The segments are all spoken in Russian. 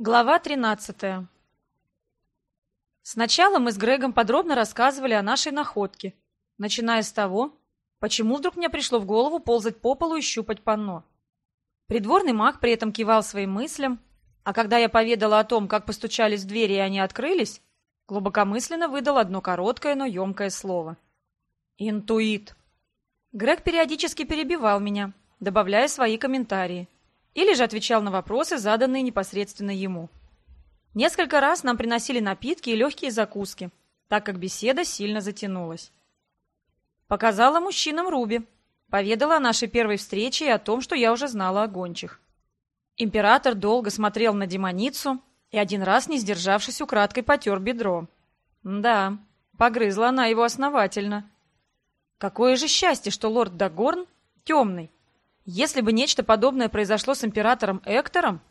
Глава 13 Сначала мы с Грегом подробно рассказывали о нашей находке, начиная с того, почему вдруг мне пришло в голову ползать по полу и щупать панно. Придворный маг при этом кивал своим мыслям, а когда я поведала о том, как постучались в двери и они открылись, глубокомысленно выдал одно короткое, но емкое слово. «Интуит». Грег периодически перебивал меня, добавляя свои комментарии – или же отвечал на вопросы, заданные непосредственно ему. Несколько раз нам приносили напитки и легкие закуски, так как беседа сильно затянулась. Показала мужчинам Руби, поведала о нашей первой встрече и о том, что я уже знала о гончих. Император долго смотрел на демоницу и один раз, не сдержавшись, украдкой потер бедро. Да, погрызла она его основательно. Какое же счастье, что лорд Дагорн темный, если бы нечто подобное произошло с императором Эктором,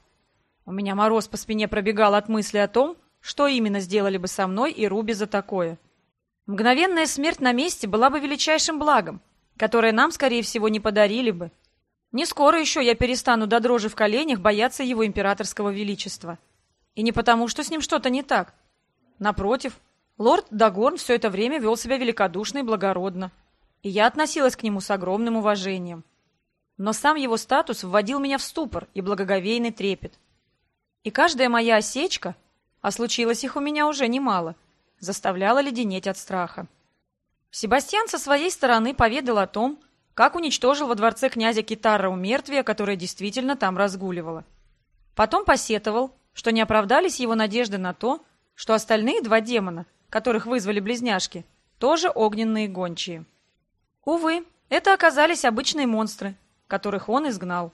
у меня мороз по спине пробегал от мысли о том, что именно сделали бы со мной и Руби за такое. Мгновенная смерть на месте была бы величайшим благом, которое нам, скорее всего, не подарили бы. Не скоро еще я перестану до дрожи в коленях бояться его императорского величества. И не потому, что с ним что-то не так. Напротив, лорд Дагорн все это время вел себя великодушно и благородно, и я относилась к нему с огромным уважением. Но сам его статус вводил меня в ступор и благоговейный трепет. И каждая моя осечка, а случилось их у меня уже немало, заставляла леденеть от страха. Себастьян со своей стороны поведал о том, как уничтожил во дворце князя Китара умертвие, которое действительно там разгуливало. Потом посетовал, что не оправдались его надежды на то, что остальные два демона, которых вызвали близняшки, тоже огненные гончие. Увы, это оказались обычные монстры, которых он изгнал.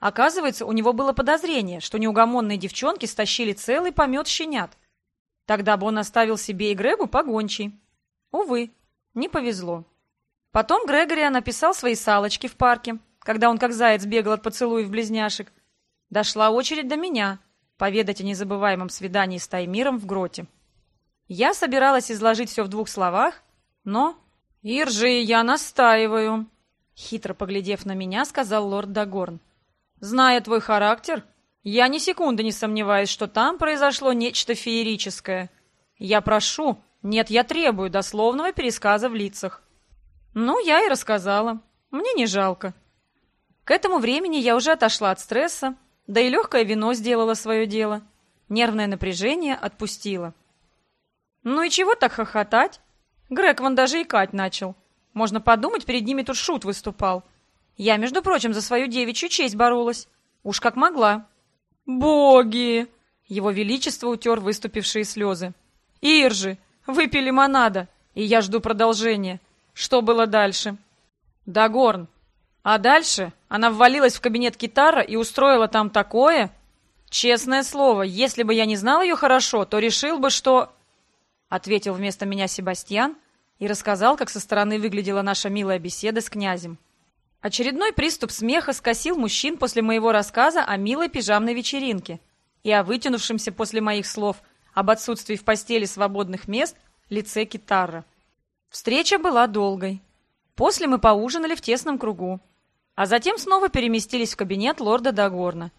Оказывается, у него было подозрение, что неугомонные девчонки стащили целый помет щенят. Тогда бы он оставил себе и Грегу погончий. Увы, не повезло. Потом Грегори написал свои салочки в парке, когда он как заяц бегал от поцелуев близняшек. Дошла очередь до меня, поведать о незабываемом свидании с Таймиром в гроте. Я собиралась изложить все в двух словах, но... «Иржи, я настаиваю!» Хитро поглядев на меня, сказал лорд Дагорн. «Зная твой характер, я ни секунды не сомневаюсь, что там произошло нечто феерическое. Я прошу, нет, я требую дословного пересказа в лицах». Ну, я и рассказала. Мне не жалко. К этому времени я уже отошла от стресса, да и легкое вино сделало свое дело. Нервное напряжение отпустило. Ну и чего так хохотать? Грег вон даже икать начал. Можно подумать, перед ними тут шут выступал. Я, между прочим, за свою девичью честь боролась. Уж как могла. Боги! Его Величество утер выступившие слезы. Иржи, выпили лимонада, и я жду продолжения. Что было дальше? Дагорн. А дальше она ввалилась в кабинет Китара и устроила там такое... Честное слово, если бы я не знал ее хорошо, то решил бы, что... Ответил вместо меня Себастьян, и рассказал, как со стороны выглядела наша милая беседа с князем. Очередной приступ смеха скосил мужчин после моего рассказа о милой пижамной вечеринке и о вытянувшемся после моих слов об отсутствии в постели свободных мест лице Китара. Встреча была долгой. После мы поужинали в тесном кругу, а затем снова переместились в кабинет лорда Дагорна.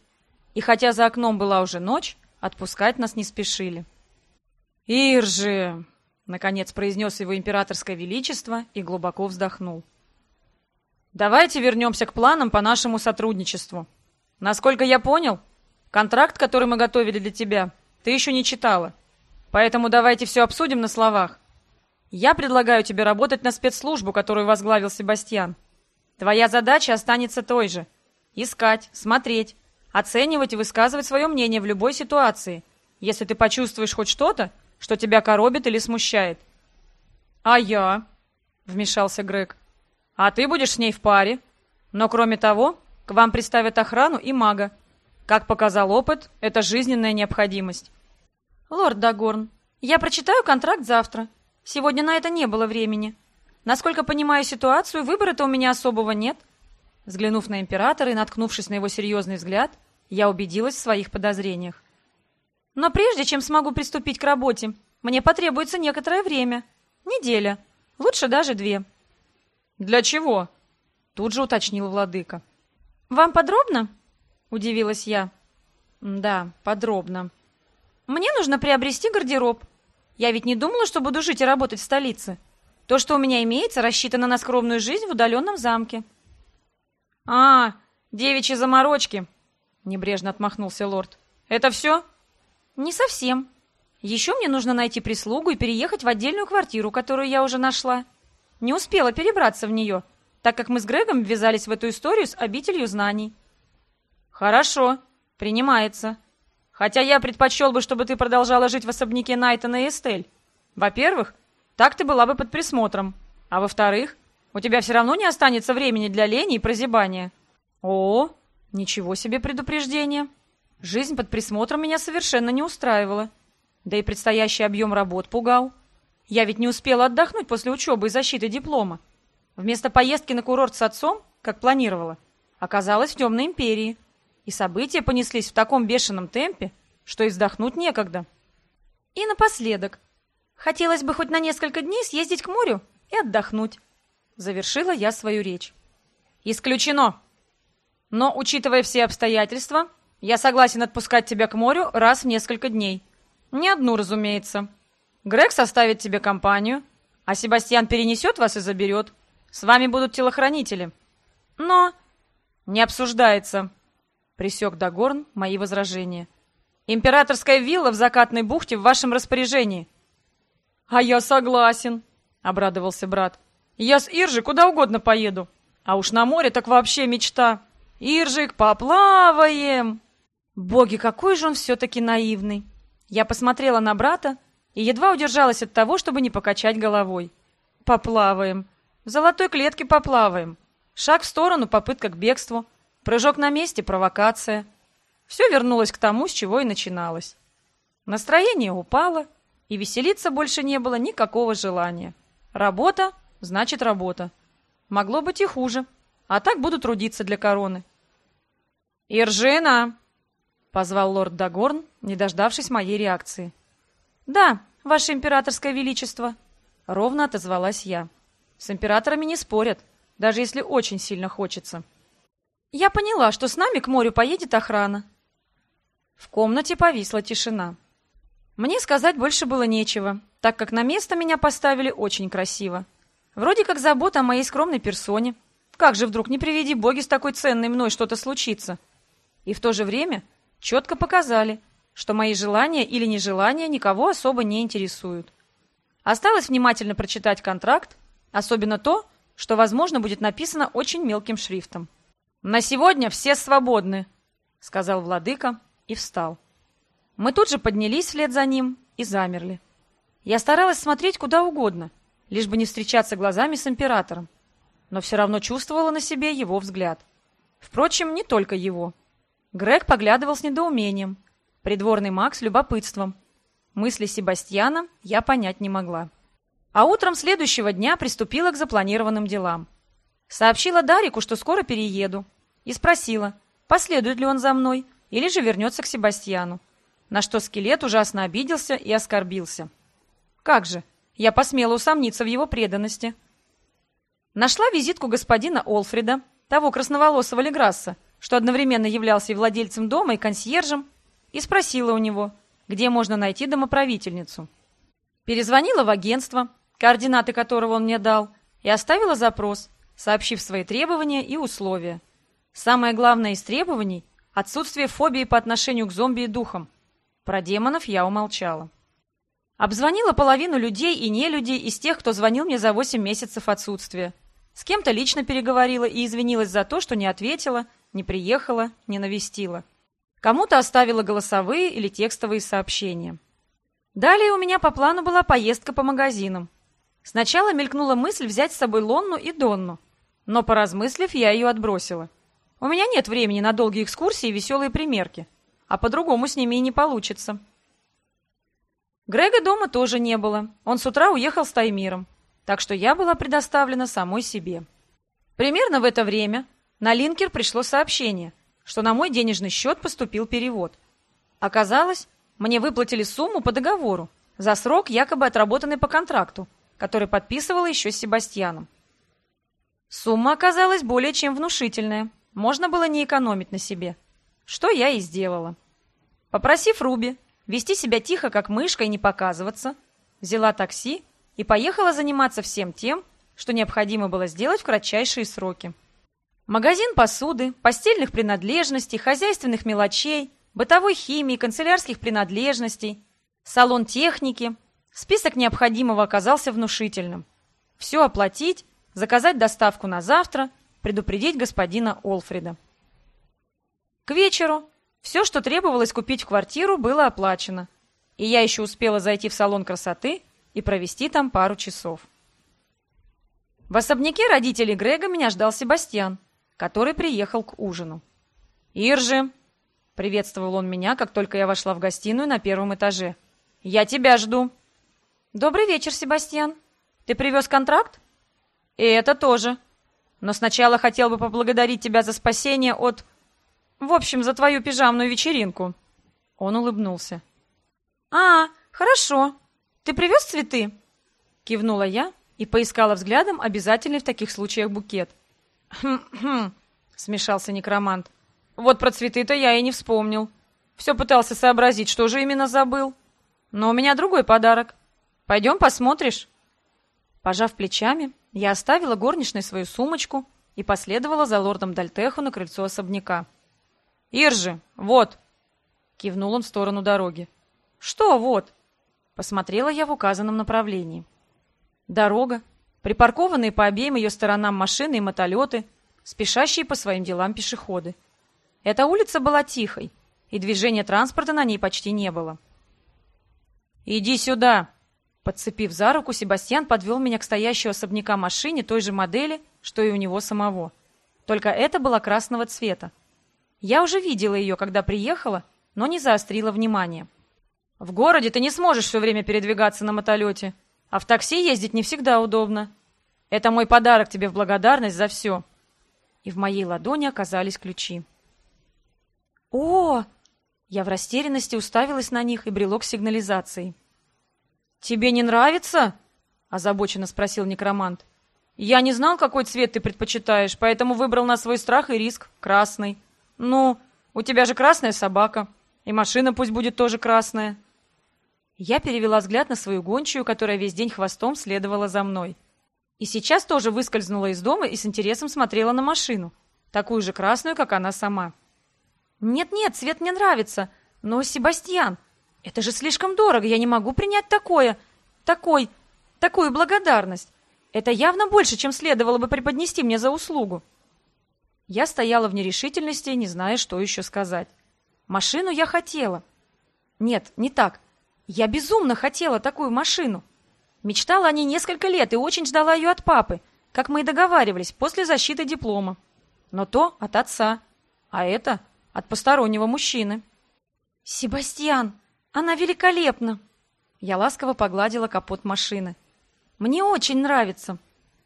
И хотя за окном была уже ночь, отпускать нас не спешили. «Иржи!» Наконец произнес его императорское величество и глубоко вздохнул. «Давайте вернемся к планам по нашему сотрудничеству. Насколько я понял, контракт, который мы готовили для тебя, ты еще не читала. Поэтому давайте все обсудим на словах. Я предлагаю тебе работать на спецслужбу, которую возглавил Себастьян. Твоя задача останется той же. Искать, смотреть, оценивать и высказывать свое мнение в любой ситуации. Если ты почувствуешь хоть что-то, что тебя коробит или смущает. А я? Вмешался Грег. А ты будешь с ней в паре. Но кроме того, к вам приставят охрану и мага. Как показал опыт, это жизненная необходимость. Лорд Дагорн, я прочитаю контракт завтра. Сегодня на это не было времени. Насколько понимаю ситуацию, выбора-то у меня особого нет. Взглянув на императора и наткнувшись на его серьезный взгляд, я убедилась в своих подозрениях. Но прежде чем смогу приступить к работе, мне потребуется некоторое время. Неделя. Лучше даже две. Для чего? Тут же уточнил владыка. Вам подробно? Удивилась я. Да, подробно. Мне нужно приобрести гардероб. Я ведь не думала, что буду жить и работать в столице. То, что у меня имеется, рассчитано на скромную жизнь в удаленном замке. А, девичьи заморочки, небрежно отмахнулся лорд. Это все? Не совсем. Еще мне нужно найти прислугу и переехать в отдельную квартиру, которую я уже нашла. Не успела перебраться в нее, так как мы с Грегом ввязались в эту историю с обителью знаний. Хорошо, принимается. Хотя я предпочел бы, чтобы ты продолжала жить в особняке Найтона и Эстель. Во-первых, так ты была бы под присмотром. А во-вторых, у тебя все равно не останется времени для лени и прозябания. О, ничего себе предупреждение. Жизнь под присмотром меня совершенно не устраивала. Да и предстоящий объем работ пугал. Я ведь не успела отдохнуть после учебы и защиты диплома. Вместо поездки на курорт с отцом, как планировала, оказалась в темной империи. И события понеслись в таком бешеном темпе, что и вздохнуть некогда. И напоследок. Хотелось бы хоть на несколько дней съездить к морю и отдохнуть. Завершила я свою речь. Исключено. Но, учитывая все обстоятельства, я согласен отпускать тебя к морю раз в несколько дней. Не одну, разумеется. Грег составит тебе компанию, а Себастьян перенесет вас и заберет. С вами будут телохранители. Но не обсуждается. Присек Дагорн мои возражения. «Императорская вилла в закатной бухте в вашем распоряжении». «А я согласен», — обрадовался брат. «Я с Иржи куда угодно поеду. А уж на море так вообще мечта. Иржик, поплаваем!» Боги, какой же он все-таки наивный. Я посмотрела на брата и едва удержалась от того, чтобы не покачать головой. «Поплаваем. В золотой клетке поплаваем. Шаг в сторону, попытка к бегству. Прыжок на месте, провокация. Все вернулось к тому, с чего и начиналось. Настроение упало, и веселиться больше не было никакого желания. Работа значит работа. Могло быть и хуже, а так буду трудиться для короны. «Иржина!» — позвал лорд Дагорн, не дождавшись моей реакции. «Да, ваше императорское величество!» — ровно отозвалась я. «С императорами не спорят, даже если очень сильно хочется». Я поняла, что с нами к морю поедет охрана. В комнате повисла тишина. Мне сказать больше было нечего, так как на место меня поставили очень красиво. Вроде как забота о моей скромной персоне. Как же вдруг, не приведи боги, с такой ценной мной что-то случится? И в то же время четко показали, что мои желания или нежелания никого особо не интересуют. Осталось внимательно прочитать контракт, особенно то, что, возможно, будет написано очень мелким шрифтом. «На сегодня все свободны», — сказал владыка и встал. Мы тут же поднялись вслед за ним и замерли. Я старалась смотреть куда угодно, лишь бы не встречаться глазами с императором, но все равно чувствовала на себе его взгляд. Впрочем, не только его. Грег поглядывал с недоумением, придворный маг с любопытством. Мысли Себастьяна я понять не могла. А утром следующего дня приступила к запланированным делам. Сообщила Дарику, что скоро перееду, и спросила, последует ли он за мной или же вернется к Себастьяну, на что скелет ужасно обиделся и оскорбился. Как же, я посмела усомниться в его преданности. Нашла визитку господина Олфрида, того красноволосого Леграсса, что одновременно являлся и владельцем дома, и консьержем, и спросила у него, где можно найти домоправительницу. Перезвонила в агентство, координаты которого он мне дал, и оставила запрос, сообщив свои требования и условия. Самое главное из требований – отсутствие фобии по отношению к зомби и духам. Про демонов я умолчала. Обзвонила половину людей и не людей из тех, кто звонил мне за 8 месяцев отсутствия. С кем-то лично переговорила и извинилась за то, что не ответила, не приехала, не навестила. Кому-то оставила голосовые или текстовые сообщения. Далее у меня по плану была поездка по магазинам. Сначала мелькнула мысль взять с собой Лонну и Донну, но, поразмыслив, я ее отбросила – у меня нет времени на долгие экскурсии и веселые примерки, а по-другому с ними и не получится. Грега дома тоже не было. Он с утра уехал с Таймиром, так что я была предоставлена самой себе. Примерно в это время на линкер пришло сообщение, что на мой денежный счет поступил перевод. Оказалось, мне выплатили сумму по договору за срок, якобы отработанный по контракту, который подписывала еще с Себастьяном. Сумма оказалась более чем внушительная – можно было не экономить на себе. Что я и сделала. Попросив Руби вести себя тихо, как мышка, и не показываться, взяла такси и поехала заниматься всем тем, что необходимо было сделать в кратчайшие сроки. Магазин посуды, постельных принадлежностей, хозяйственных мелочей, бытовой химии, канцелярских принадлежностей, салон техники. Список необходимого оказался внушительным. Все оплатить, заказать доставку на завтра, предупредить господина Олфрида. К вечеру все, что требовалось купить в квартиру, было оплачено, и я еще успела зайти в салон красоты и провести там пару часов. В особняке родителей Грега меня ждал Себастьян, который приехал к ужину. «Иржи!» — приветствовал он меня, как только я вошла в гостиную на первом этаже. «Я тебя жду!» «Добрый вечер, Себастьян. Ты привез контракт?» «И это тоже. Но сначала хотел бы поблагодарить тебя за спасение от... В общем, за твою пижамную вечеринку». Он улыбнулся. «А, хорошо. Ты привез цветы?» Кивнула я и поискала взглядом обязательный в таких случаях букет. «Хм-хм», — смешался некромант. «Вот про цветы-то я и не вспомнил. Все пытался сообразить, что же именно забыл. Но у меня другой подарок. Пойдем посмотришь?» Пожав плечами, я оставила горничной свою сумочку и последовала за лордом Дальтеху на крыльцо особняка. «Иржи, вот!» — кивнул он в сторону дороги. «Что вот?» — посмотрела я в указанном направлении. Дорога, припаркованные по обеим ее сторонам машины и мотолеты, спешащие по своим делам пешеходы. Эта улица была тихой, и движения транспорта на ней почти не было. «Иди сюда!» Подцепив за руку, Себастьян подвел меня к стоящей особняка машине той же модели, что и у него самого. Только это была красного цвета. Я уже видела ее, когда приехала, но не заострила внимание. «В городе ты не сможешь все время передвигаться на мотолете», а в такси ездить не всегда удобно. Это мой подарок тебе в благодарность за все. И в моей ладони оказались ключи. О! Я в растерянности уставилась на них и брелок сигнализации. Тебе не нравится? озабоченно спросил некромант. Я не знал, какой цвет ты предпочитаешь, поэтому выбрал на свой страх и риск красный. Ну, у тебя же красная собака, и машина пусть будет тоже красная. Я перевела взгляд на свою гончую, которая весь день хвостом следовала за мной. И сейчас тоже выскользнула из дома и с интересом смотрела на машину, такую же красную, как она сама. «Нет-нет, цвет мне нравится, но, Себастьян, это же слишком дорого, я не могу принять такое, такой, такую благодарность. Это явно больше, чем следовало бы преподнести мне за услугу». Я стояла в нерешительности, не зная, что еще сказать. Машину я хотела. Нет, не так. Я безумно хотела такую машину. Мечтала о ней несколько лет и очень ждала ее от папы, как мы и договаривались, после защиты диплома. Но то от отца, а это от постороннего мужчины. «Себастьян, она великолепна!» Я ласково погладила капот машины. «Мне очень нравится.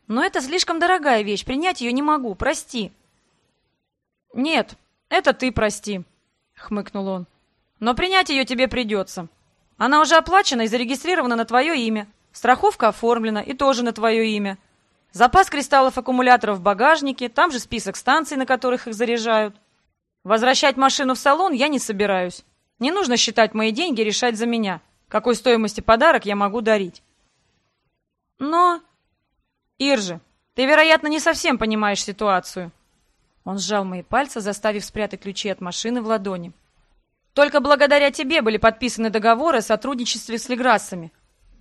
Но это слишком дорогая вещь, принять ее не могу, прости». «Нет, это ты прости», — хмыкнул он. «Но принять ее тебе придется. Она уже оплачена и зарегистрирована на твое имя. Страховка оформлена и тоже на твое имя. Запас кристаллов аккумуляторов в багажнике, там же список станций, на которых их заряжают. Возвращать машину в салон я не собираюсь. Не нужно считать мои деньги решать за меня, какой стоимости подарок я могу дарить. Но... Иржи, ты, вероятно, не совсем понимаешь ситуацию. Он сжал мои пальцы, заставив спрятать ключи от машины в ладони. Только благодаря тебе были подписаны договоры о сотрудничестве с Леграссами.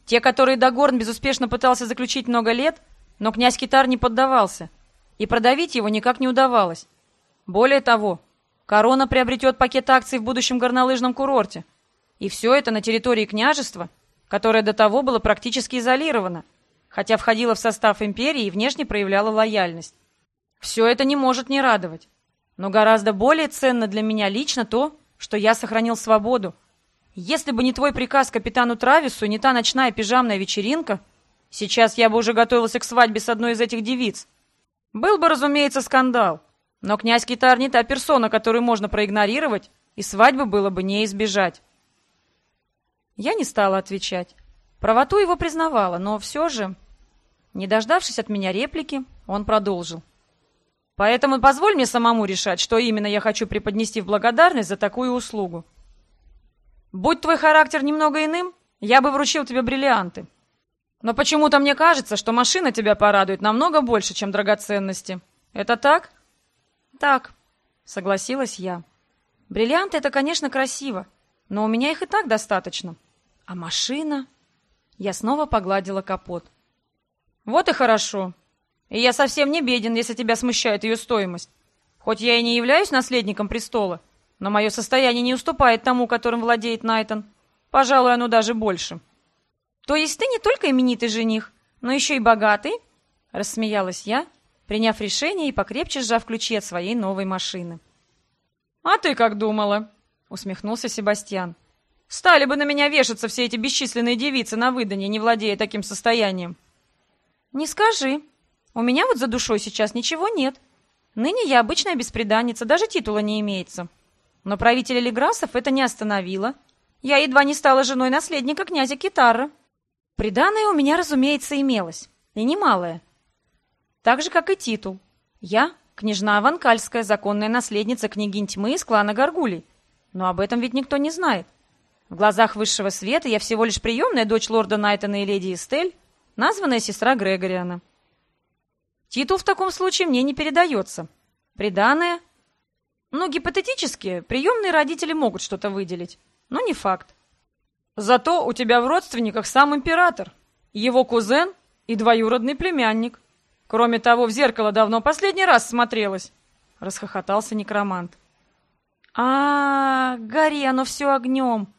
Те, которые Дагорн безуспешно пытался заключить много лет, но князь Китар не поддавался, и продавить его никак не удавалось. Более того, Корона приобретет пакет акций в будущем горнолыжном курорте. И все это на территории княжества, которое до того было практически изолировано, хотя входило в состав империи и внешне проявляло лояльность. Все это не может не радовать. Но гораздо более ценно для меня лично то, что я сохранил свободу. Если бы не твой приказ капитану Травису, не та ночная пижамная вечеринка, сейчас я бы уже готовился к свадьбе с одной из этих девиц. Был бы, разумеется, скандал. Но князь Китар не та персона, которую можно проигнорировать, и свадьбы было бы не избежать. Я не стала отвечать. Правоту его признавала, но все же... Не дождавшись от меня реплики, он продолжил. Поэтому позволь мне самому решать, что именно я хочу преподнести в благодарность за такую услугу. Будь твой характер немного иным, я бы вручил тебе бриллианты. Но почему-то мне кажется, что машина тебя порадует намного больше, чем драгоценности. Это так? Так, согласилась я. Бриллианты — это, конечно, красиво, но у меня их и так достаточно. А машина... Я снова погладила капот. Вот и хорошо. И я совсем не беден, если тебя смущает ее стоимость. Хоть я и не являюсь наследником престола, но мое состояние не уступает тому, которым владеет Найтон. Пожалуй, оно даже больше. То есть ты не только именитый жених, но еще и богатый? Рассмеялась я, приняв решение и покрепче сжав ключи от своей новой машины. «А ты как думала?» — усмехнулся Себастьян. «Стали бы на меня вешаться все эти бесчисленные девицы на выданье, не владея таким состоянием». «Не скажи. У меня вот за душой сейчас ничего нет. Ныне я обычная бесприданница, даже титула не имеется. Но правителя Леграсов это не остановило. Я едва не стала женой наследника князя Китара. Приданное у меня, разумеется, имелось, и немалое. Так же, как и титул. Я — княжна Аванкальская, законная наследница княгинь тьмы из клана Гаргулей. Но об этом ведь никто не знает. В глазах высшего света я всего лишь приемная дочь лорда Найтона и леди Эстель, названная сестра Грегориана. Титул в таком случае мне не передается. Приданное ну, гипотетически, приемные родители могут что-то выделить, но не факт. Зато у тебя в родственниках сам император, его кузен и двоюродный племянник. Кроме того, в зеркало давно последний раз смотрелась, — расхохотался некромант. а, -а, -а гори оно все огнем.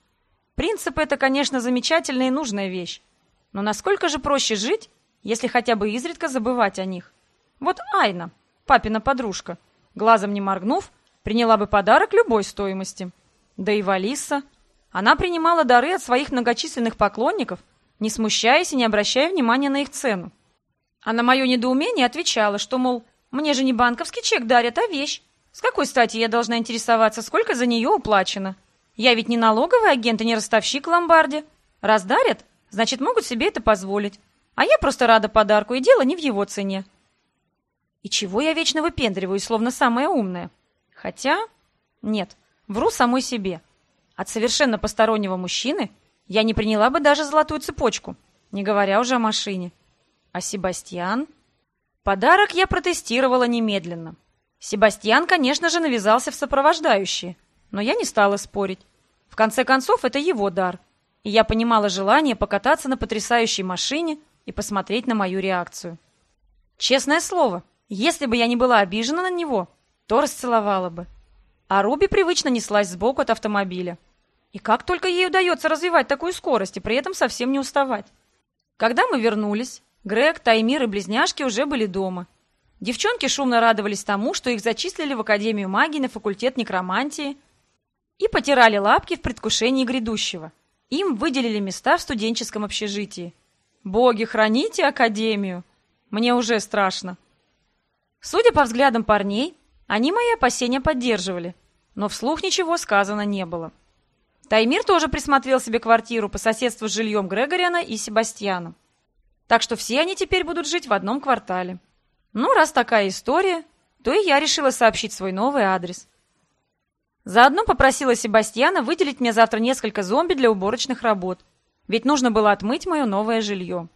Принцип — это, конечно, замечательная и нужная вещь. Но насколько же проще жить, если хотя бы изредка забывать о них? Вот Айна, папина подружка, глазом не моргнув, приняла бы подарок любой стоимости. Да и Валиса. Она принимала дары от своих многочисленных поклонников, не смущаясь и не обращая внимания на их цену. А на мое недоумение отвечала, что, мол, мне же не банковский чек дарят, а вещь. С какой стати я должна интересоваться, сколько за нее уплачено? Я ведь не налоговый агент и не ростовщик в ломбарде. Раз дарят, значит, могут себе это позволить. А я просто рада подарку, и дело не в его цене. И чего я вечно выпендриваюсь, словно самая умная? Хотя... Нет, вру самой себе. От совершенно постороннего мужчины я не приняла бы даже золотую цепочку, не говоря уже о машине. А Себастьян... Подарок я протестировала немедленно. Себастьян, конечно же, навязался в сопровождающие, но я не стала спорить. В конце концов, это его дар, и я понимала желание покататься на потрясающей машине и посмотреть на мою реакцию. Честное слово, если бы я не была обижена на него, то расцеловала бы. А Руби привычно неслась сбоку от автомобиля. И как только ей удается развивать такую скорость и при этом совсем не уставать. Когда мы вернулись, Грег, Таймир и близняшки уже были дома. Девчонки шумно радовались тому, что их зачислили в Академию магии на факультет некромантии и потирали лапки в предвкушении грядущего. Им выделили места в студенческом общежитии. Боги, храните Академию! Мне уже страшно. Судя по взглядам парней, они мои опасения поддерживали, но вслух ничего сказано не было. Таймир тоже присмотрел себе квартиру по соседству с жильем Грегориана и Себастьяна. Так что все они теперь будут жить в одном квартале. Ну, раз такая история, то и я решила сообщить свой новый адрес. Заодно попросила Себастьяна выделить мне завтра несколько зомби для уборочных работ, ведь нужно было отмыть мое новое жилье.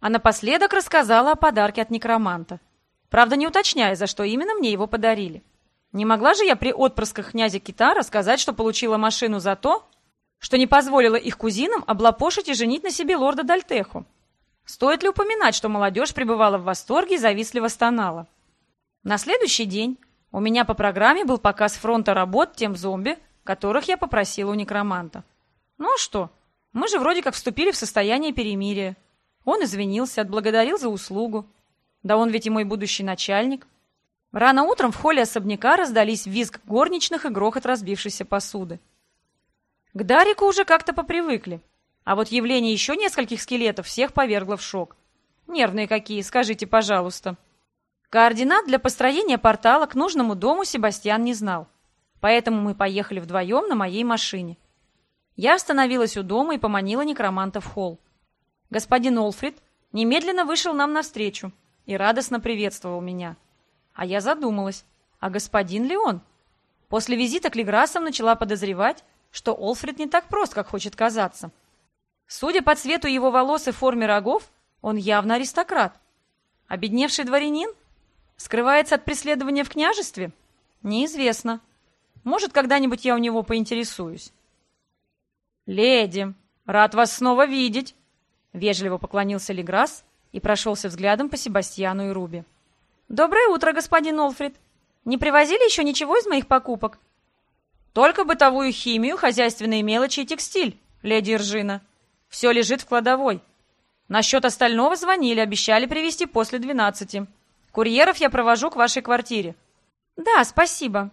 А напоследок рассказала о подарке от некроманта – Правда, не уточняя, за что именно мне его подарили. Не могла же я при отпрысках князя Китара сказать, что получила машину за то, что не позволила их кузинам облапошить и женить на себе лорда Дальтеху. Стоит ли упоминать, что молодежь пребывала в восторге и завистливо стонала? На следующий день у меня по программе был показ фронта работ тем зомби, которых я попросила у некроманта. Ну а что? Мы же вроде как вступили в состояние перемирия. Он извинился, отблагодарил за услугу. Да он ведь и мой будущий начальник. Рано утром в холле особняка раздались визг горничных и грохот разбившейся посуды. К Дарику уже как-то попривыкли, а вот явление еще нескольких скелетов всех повергло в шок. Нервные какие, скажите, пожалуйста. Координат для построения портала к нужному дому Себастьян не знал, поэтому мы поехали вдвоем на моей машине. Я остановилась у дома и поманила некроманта в холл. Господин Олфрид немедленно вышел нам навстречу, и радостно приветствовал меня. А я задумалась, а господин ли он? После визита к Леграсам начала подозревать, что Олфред не так прост, как хочет казаться. Судя по цвету его волос и форме рогов, он явно аристократ. Обедневший дворянин? Скрывается от преследования в княжестве? Неизвестно. Может, когда-нибудь я у него поинтересуюсь. «Леди, рад вас снова видеть!» Вежливо поклонился Леграсс и прошелся взглядом по Себастьяну и Руби. «Доброе утро, господин Олфрид! Не привозили еще ничего из моих покупок?» «Только бытовую химию, хозяйственные мелочи и текстиль, леди Иржина. Все лежит в кладовой. Насчет остального звонили, обещали привезти после двенадцати. Курьеров я провожу к вашей квартире». «Да, спасибо.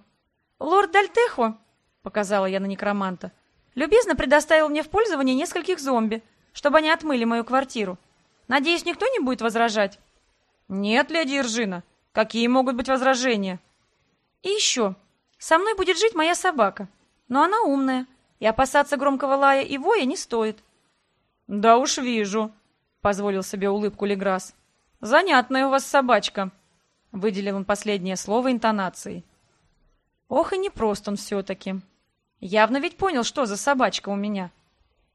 Лорд Дальтехо», — показала я на некроманта, — «любезно предоставил мне в пользование нескольких зомби, чтобы они отмыли мою квартиру. Надеюсь, никто не будет возражать?» «Нет, леди Иржина. Какие могут быть возражения?» «И еще. Со мной будет жить моя собака. Но она умная, и опасаться громкого лая и воя не стоит». «Да уж вижу», — позволил себе улыбку Леграс. «Занятная у вас собачка», — выделил он последнее слово интонацией. «Ох и непрост он все-таки. Явно ведь понял, что за собачка у меня.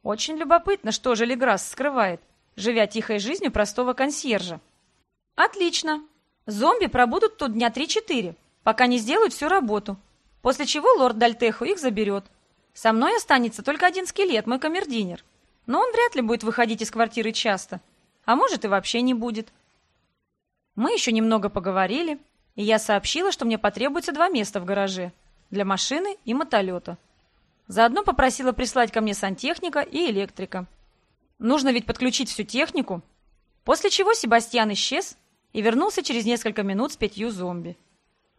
Очень любопытно, что же Леграс скрывает, живя тихой жизнью простого консьержа. Отлично. Зомби пробудут тут дня три-четыре, пока не сделают всю работу, после чего лорд Дальтеху их заберет. Со мной останется только один скелет, мой камердинер. Но он вряд ли будет выходить из квартиры часто, а может и вообще не будет. Мы еще немного поговорили, и я сообщила, что мне потребуется два места в гараже для машины и мотолета. Заодно попросила прислать ко мне сантехника и электрика. Нужно ведь подключить всю технику. После чего Себастьян исчез и вернулся через несколько минут с пятью зомби.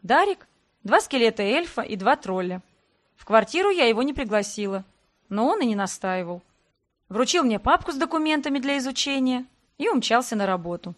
Дарик, два скелета эльфа и два тролля. В квартиру я его не пригласила, но он и не настаивал. Вручил мне папку с документами для изучения и умчался на работу.